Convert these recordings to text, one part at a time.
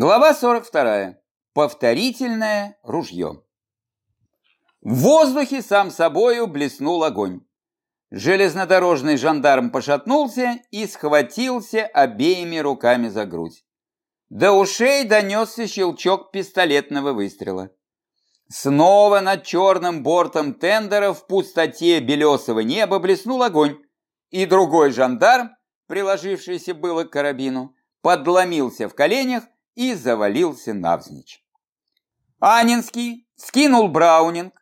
Глава 42. Повторительное ружье. В воздухе сам собою блеснул огонь. Железнодорожный жандарм пошатнулся и схватился обеими руками за грудь. До ушей донесся щелчок пистолетного выстрела. Снова над черным бортом тендера в пустоте белесого неба блеснул огонь, и другой жандарм, приложившийся было к карабину, подломился в коленях и завалился навзничь. Анинский скинул Браунинг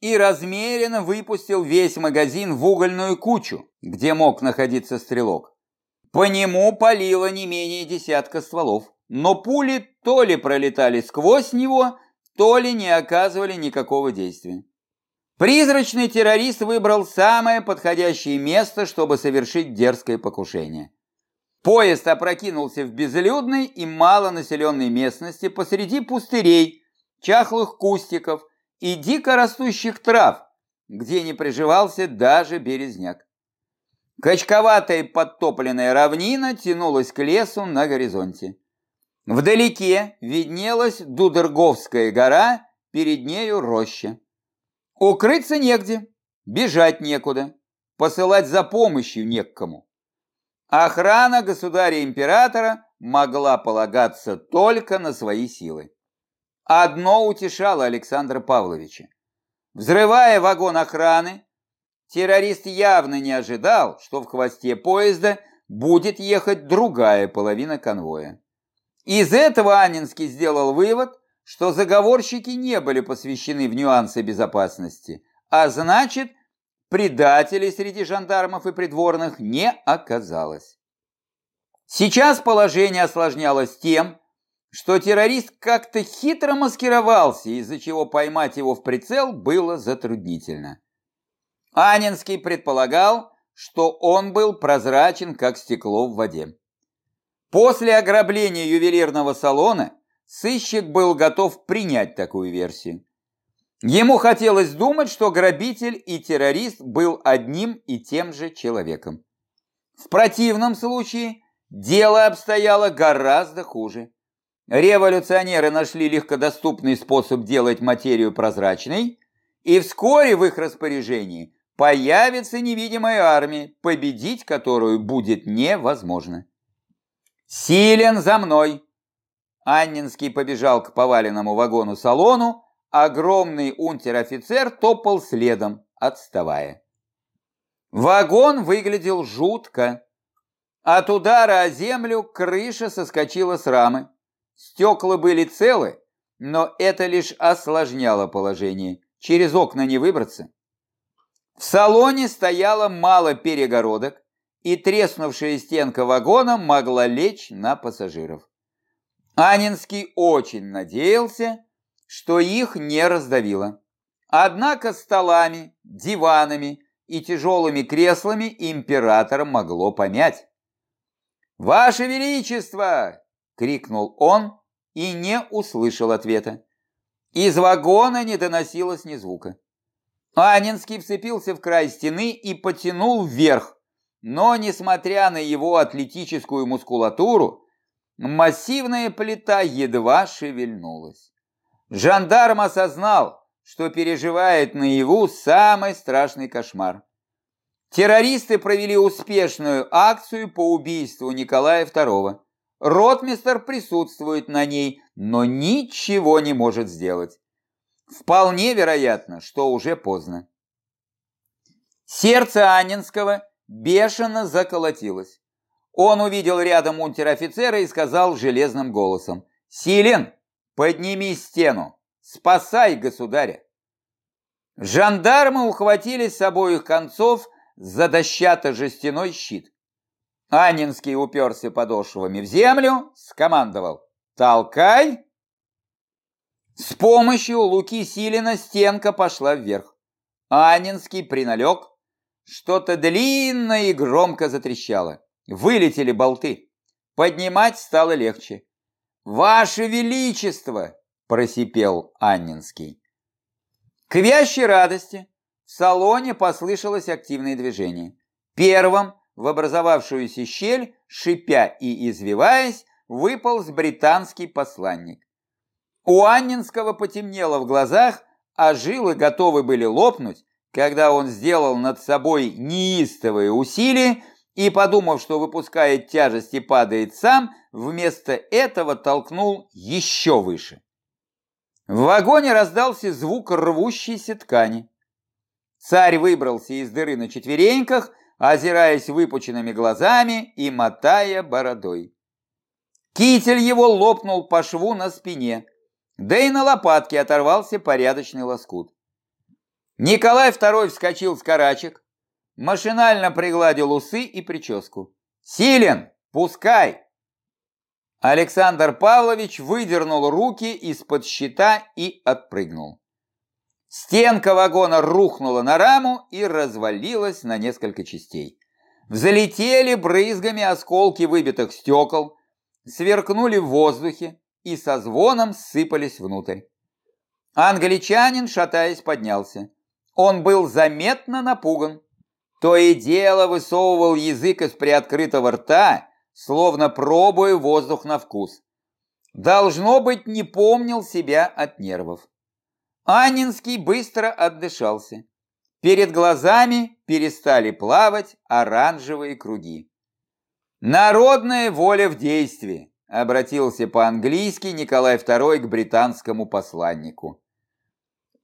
и размеренно выпустил весь магазин в угольную кучу, где мог находиться стрелок. По нему палило не менее десятка стволов, но пули то ли пролетали сквозь него, то ли не оказывали никакого действия. Призрачный террорист выбрал самое подходящее место, чтобы совершить дерзкое покушение. Поезд опрокинулся в безлюдной и малонаселенной местности посреди пустырей, чахлых кустиков и дико растущих трав, где не приживался даже березняк. Качковатая подтопленная равнина тянулась к лесу на горизонте. Вдалеке виднелась Дудерговская гора, перед нею роща. Укрыться негде, бежать некуда, посылать за помощью не к кому. Охрана государя-императора могла полагаться только на свои силы. Одно утешало Александра Павловича. Взрывая вагон охраны, террорист явно не ожидал, что в хвосте поезда будет ехать другая половина конвоя. Из этого Анинский сделал вывод, что заговорщики не были посвящены в нюансы безопасности, а значит, предателей среди жандармов и придворных не оказалось. Сейчас положение осложнялось тем, что террорист как-то хитро маскировался, из-за чего поймать его в прицел было затруднительно. Анинский предполагал, что он был прозрачен, как стекло в воде. После ограбления ювелирного салона сыщик был готов принять такую версию. Ему хотелось думать, что грабитель и террорист был одним и тем же человеком. В противном случае дело обстояло гораздо хуже. Революционеры нашли легкодоступный способ делать материю прозрачной, и вскоре в их распоряжении появится невидимая армия, победить которую будет невозможно. «Силен за мной!» Аннинский побежал к поваленному вагону-салону, огромный унтер-офицер топал следом, отставая. Вагон выглядел жутко. От удара о землю крыша соскочила с рамы. Стекла были целы, но это лишь осложняло положение. Через окна не выбраться. В салоне стояло мало перегородок, и треснувшая стенка вагона могла лечь на пассажиров. Анинский очень надеялся, что их не раздавило. Однако столами, диванами и тяжелыми креслами императора могло помять. «Ваше Величество!» — крикнул он и не услышал ответа. Из вагона не доносилось ни звука. Анинский вцепился в край стены и потянул вверх, но, несмотря на его атлетическую мускулатуру, массивная плита едва шевельнулась. Жандарм осознал, что переживает наяву самый страшный кошмар. Террористы провели успешную акцию по убийству Николая II. Ротмистер присутствует на ней, но ничего не может сделать. Вполне вероятно, что уже поздно. Сердце Анненского бешено заколотилось. Он увидел рядом унтер-офицера и сказал железным голосом «Силен, Подними стену! Спасай государя!» Жандармы ухватились с обоих концов за дощато-жестяной щит. Анинский уперся подошвами в землю, скомандовал «Толкай!» С помощью луки Силина стенка пошла вверх. Анинский приналег, что-то длинное и громко затрещало. Вылетели болты. Поднимать стало легче. «Ваше Величество!» – просипел Аннинский. К вящей радости в салоне послышалось активное движение. Первым в образовавшуюся щель, шипя и извиваясь, выполз британский посланник. У Аннинского потемнело в глазах, а жилы готовы были лопнуть, когда он сделал над собой неистовые усилия и, подумав, что выпускает тяжесть и падает сам, вместо этого толкнул еще выше. В вагоне раздался звук рвущейся ткани. Царь выбрался из дыры на четвереньках, озираясь выпученными глазами и мотая бородой. Китель его лопнул по шву на спине, да и на лопатке оторвался порядочный лоскут. Николай II вскочил с карачек, машинально пригладил усы и прическу. «Силен! Пускай!» Александр Павлович выдернул руки из-под щита и отпрыгнул. Стенка вагона рухнула на раму и развалилась на несколько частей. Взлетели брызгами осколки выбитых стекол, сверкнули в воздухе и со звоном сыпались внутрь. Англичанин, шатаясь, поднялся. Он был заметно напуган. То и дело высовывал язык из приоткрытого рта, словно пробуя воздух на вкус. Должно быть, не помнил себя от нервов. Анинский быстро отдышался. Перед глазами перестали плавать оранжевые круги. «Народная воля в действии», — обратился по-английски Николай II к британскому посланнику.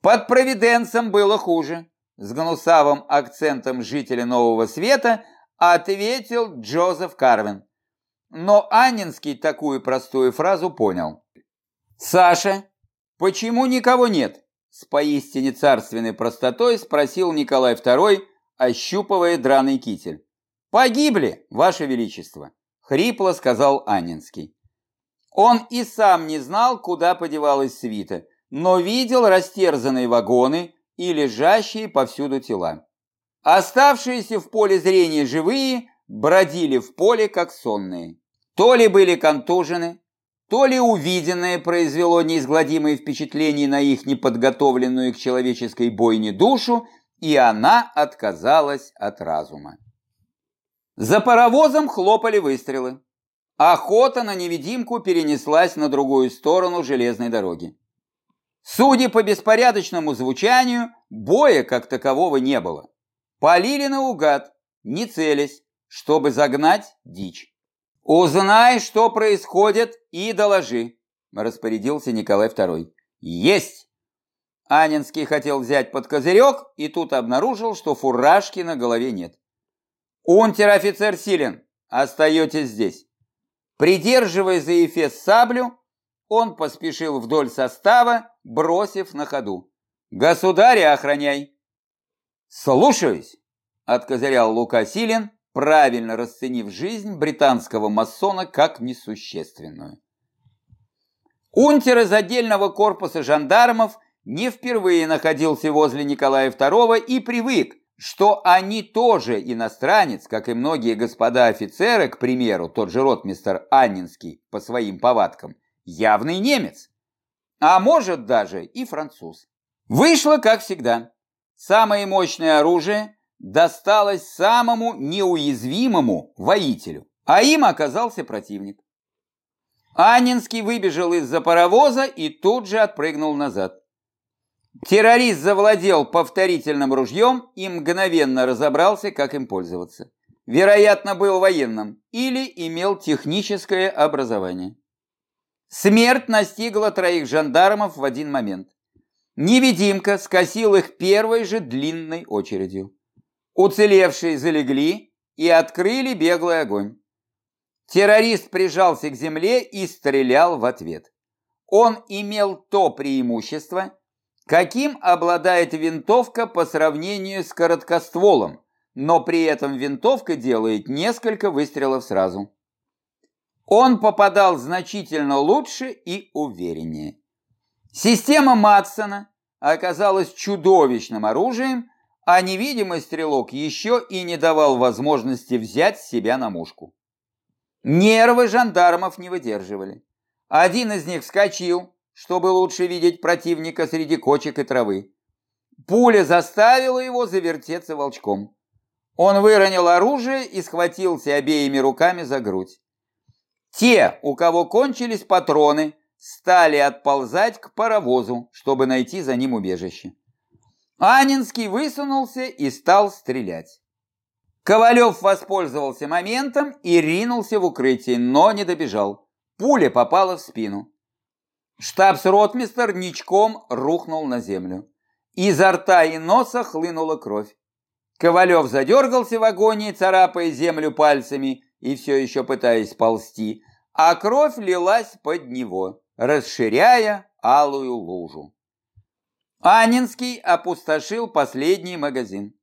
Под Провиденцем было хуже. С гнусавым акцентом жителя Нового Света ответил Джозеф Карвин. Но Аннинский такую простую фразу понял. «Саша, почему никого нет?» С поистине царственной простотой спросил Николай II, ощупывая драный китель. «Погибли, Ваше Величество!» — хрипло сказал Анинский. Он и сам не знал, куда подевалась свита, но видел растерзанные вагоны и лежащие повсюду тела. Оставшиеся в поле зрения живые бродили в поле, как сонные. То ли были контужены, то ли увиденное произвело неизгладимое впечатление на их неподготовленную к человеческой бойне душу, и она отказалась от разума. За паровозом хлопали выстрелы. Охота на невидимку перенеслась на другую сторону железной дороги. Судя по беспорядочному звучанию, боя как такового не было. Полили наугад, не целясь, чтобы загнать дичь. «Узнай, что происходит, и доложи», – распорядился Николай II. «Есть!» Анинский хотел взять под козырек, и тут обнаружил, что фуражки на голове нет. «Унтер-офицер Силен, остаетесь здесь». Придерживая за эфес саблю, он поспешил вдоль состава, бросив на ходу. «Государя охраняй!» «Слушаюсь!» – откозырял Лука Силен, правильно расценив жизнь британского масона как несущественную. Унтер из отдельного корпуса жандармов не впервые находился возле Николая II и привык, что они тоже иностранец, как и многие господа офицеры, к примеру, тот же ротмистер Аннинский по своим повадкам, явный немец, а может даже и француз. Вышло, как всегда. Самое мощное оружие – досталось самому неуязвимому воителю, а им оказался противник. Анинский выбежал из-за паровоза и тут же отпрыгнул назад. Террорист завладел повторительным ружьем и мгновенно разобрался, как им пользоваться. Вероятно, был военным или имел техническое образование. Смерть настигла троих жандармов в один момент. Невидимка скосил их первой же длинной очередью. Уцелевшие залегли и открыли беглый огонь. Террорист прижался к земле и стрелял в ответ. Он имел то преимущество, каким обладает винтовка по сравнению с короткостволом, но при этом винтовка делает несколько выстрелов сразу. Он попадал значительно лучше и увереннее. Система Матсона оказалась чудовищным оружием, а невидимый стрелок еще и не давал возможности взять себя на мушку. Нервы жандармов не выдерживали. Один из них вскочил, чтобы лучше видеть противника среди кочек и травы. Пуля заставила его завертеться волчком. Он выронил оружие и схватился обеими руками за грудь. Те, у кого кончились патроны, стали отползать к паровозу, чтобы найти за ним убежище. Анинский высунулся и стал стрелять. Ковалев воспользовался моментом и ринулся в укрытие, но не добежал. Пуля попала в спину. Штабс-ротмистер ничком рухнул на землю. Изо рта и носа хлынула кровь. Ковалев задергался в агонии, царапая землю пальцами и все еще пытаясь ползти, а кровь лилась под него, расширяя алую лужу. Анинский опустошил последний магазин.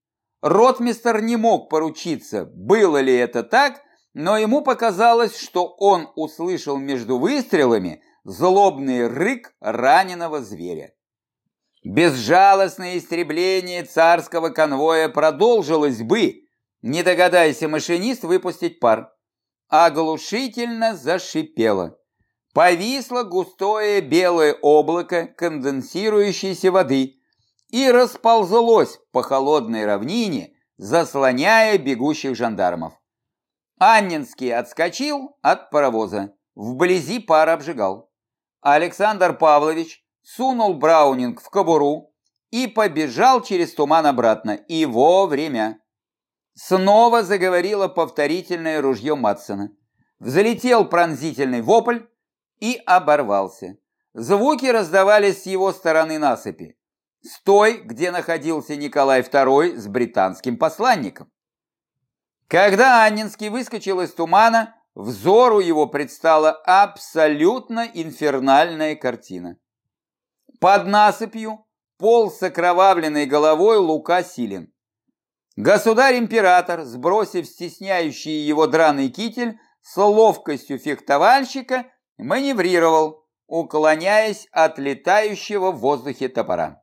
Ротмистер не мог поручиться, было ли это так, но ему показалось, что он услышал между выстрелами злобный рык раненого зверя. Безжалостное истребление царского конвоя продолжилось бы, не догадайся машинист выпустить пар. Оглушительно зашипело. Повисло густое белое облако конденсирующейся воды и расползлось по холодной равнине, заслоняя бегущих жандармов. Аннинский отскочил от паровоза. Вблизи пар обжигал. Александр Павлович сунул Браунинг в кобуру и побежал через туман обратно. И вовремя. Снова заговорило повторительное ружье Матсона. Взлетел пронзительный вопль и оборвался. Звуки раздавались с его стороны насыпи. С той, где находился Николай II с британским посланником. Когда Аннинский выскочил из тумана, взору его предстала абсолютно инфернальная картина. Под насыпью пол с окровавленной головой Лука Силин. Государь-император, сбросив стесняющий его драный китель, с ловкостью фехтовальщика маневрировал, уклоняясь от летающего в воздухе топора.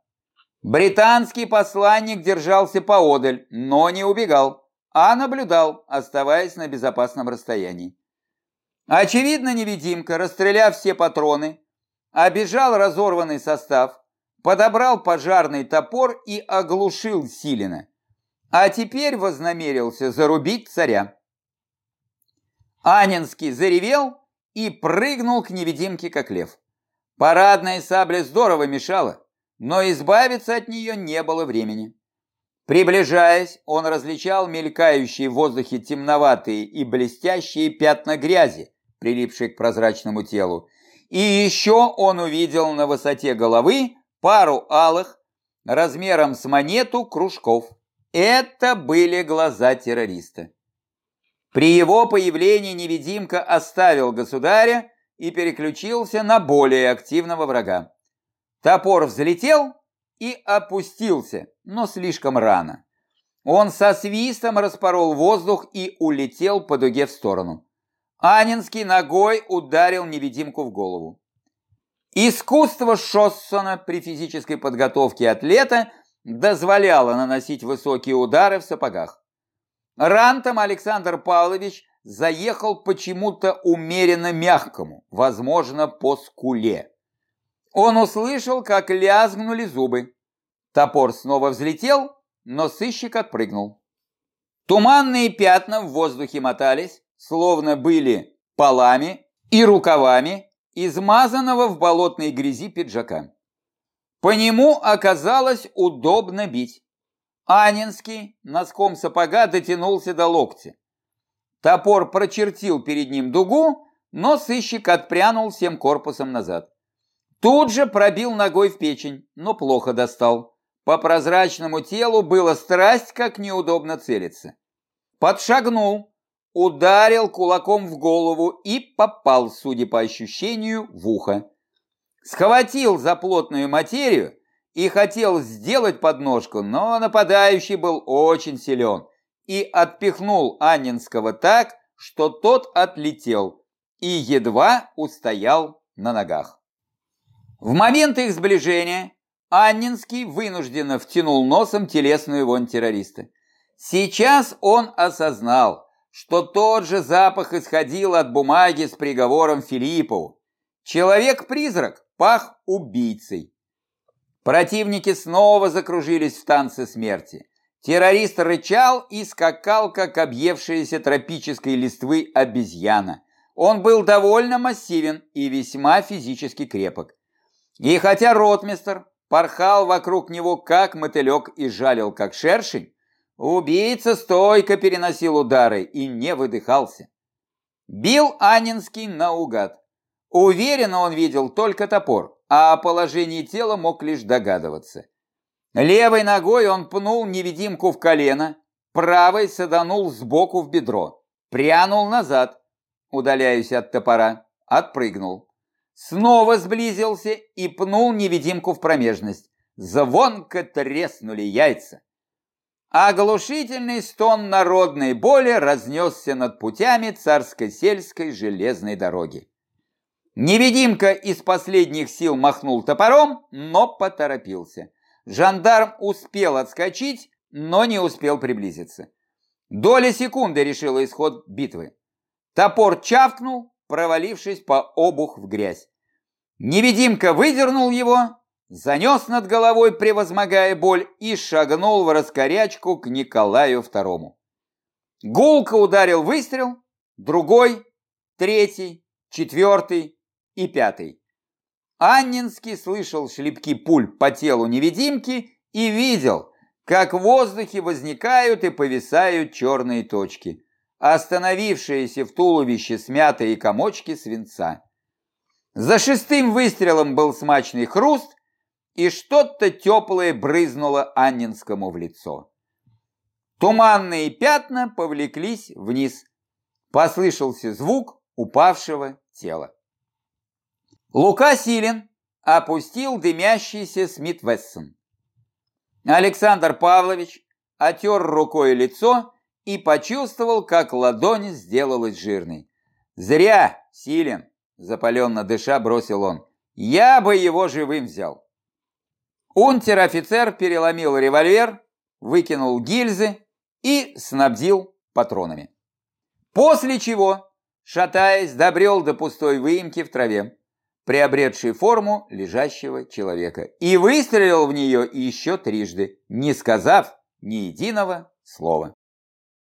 Британский посланник держался поодаль, но не убегал, а наблюдал, оставаясь на безопасном расстоянии. Очевидно, невидимка, расстреляв все патроны, обежал разорванный состав, подобрал пожарный топор и оглушил Силина а теперь вознамерился зарубить царя. Анинский заревел и прыгнул к невидимке, как лев. Парадная сабля здорово мешала, но избавиться от нее не было времени. Приближаясь, он различал мелькающие в воздухе темноватые и блестящие пятна грязи, прилипшие к прозрачному телу. И еще он увидел на высоте головы пару алых, размером с монету, кружков. Это были глаза террориста. При его появлении невидимка оставил государя и переключился на более активного врага. Топор взлетел и опустился, но слишком рано. Он со свистом распорол воздух и улетел по дуге в сторону. Анинский ногой ударил невидимку в голову. Искусство Шоссона при физической подготовке атлета – дозволяла наносить высокие удары в сапогах. Рантом Александр Павлович заехал почему-то умеренно мягкому, возможно, по скуле. Он услышал, как лязгнули зубы. Топор снова взлетел, но сыщик отпрыгнул. Туманные пятна в воздухе мотались, словно были полами и рукавами измазанного в болотной грязи пиджака. По нему оказалось удобно бить. Анинский носком сапога дотянулся до локтя. Топор прочертил перед ним дугу, но сыщик отпрянул всем корпусом назад. Тут же пробил ногой в печень, но плохо достал. По прозрачному телу было страсть, как неудобно целиться. Подшагнул, ударил кулаком в голову и попал, судя по ощущению, в ухо схватил за плотную материю и хотел сделать подножку, но нападающий был очень силен и отпихнул Аннинского так, что тот отлетел и едва устоял на ногах. В момент их сближения Аннинский вынужденно втянул носом телесную вонь террориста. Сейчас он осознал, что тот же запах исходил от бумаги с приговором Филиппову. Человек-призрак пах убийцей. Противники снова закружились в танце смерти. Террорист рычал и скакал, как объевшаяся тропической листвы обезьяна. Он был довольно массивен и весьма физически крепок. И хотя ротмистер порхал вокруг него как мотылек и жалил как шершень, убийца стойко переносил удары и не выдыхался. Бил Анинский наугад. Уверенно он видел только топор, а о положении тела мог лишь догадываться. Левой ногой он пнул невидимку в колено, правой саданул сбоку в бедро, прянул назад, удаляясь от топора, отпрыгнул. Снова сблизился и пнул невидимку в промежность. Звонко треснули яйца. Оглушительный стон народной боли разнесся над путями царско-сельской железной дороги. Невидимка из последних сил махнул топором, но поторопился. Жандарм успел отскочить, но не успел приблизиться. Доля секунды решила исход битвы. Топор чавкнул, провалившись по обух в грязь. Невидимка выдернул его, занес над головой, превозмогая боль, и шагнул в раскорячку к Николаю II. Гулко ударил выстрел, другой, третий, четвертый и пятый. Аннинский слышал шлепки пуль по телу невидимки и видел, как в воздухе возникают и повисают черные точки остановившиеся в туловище смятые комочки свинца. За шестым выстрелом был смачный хруст, и что-то теплое брызнуло Аннинскому в лицо. Туманные пятна повлеклись вниз. Послышался звук упавшего тела. Лука Силин опустил дымящийся Смит Вессон. Александр Павлович отер рукой лицо и почувствовал, как ладонь сделалась жирной. «Зря, Силен!» – запаленно дыша бросил он. «Я бы его живым взял!» Унтер-офицер переломил револьвер, выкинул гильзы и снабдил патронами. После чего, шатаясь, добрел до пустой выемки в траве, приобретшей форму лежащего человека, и выстрелил в нее еще трижды, не сказав ни единого слова.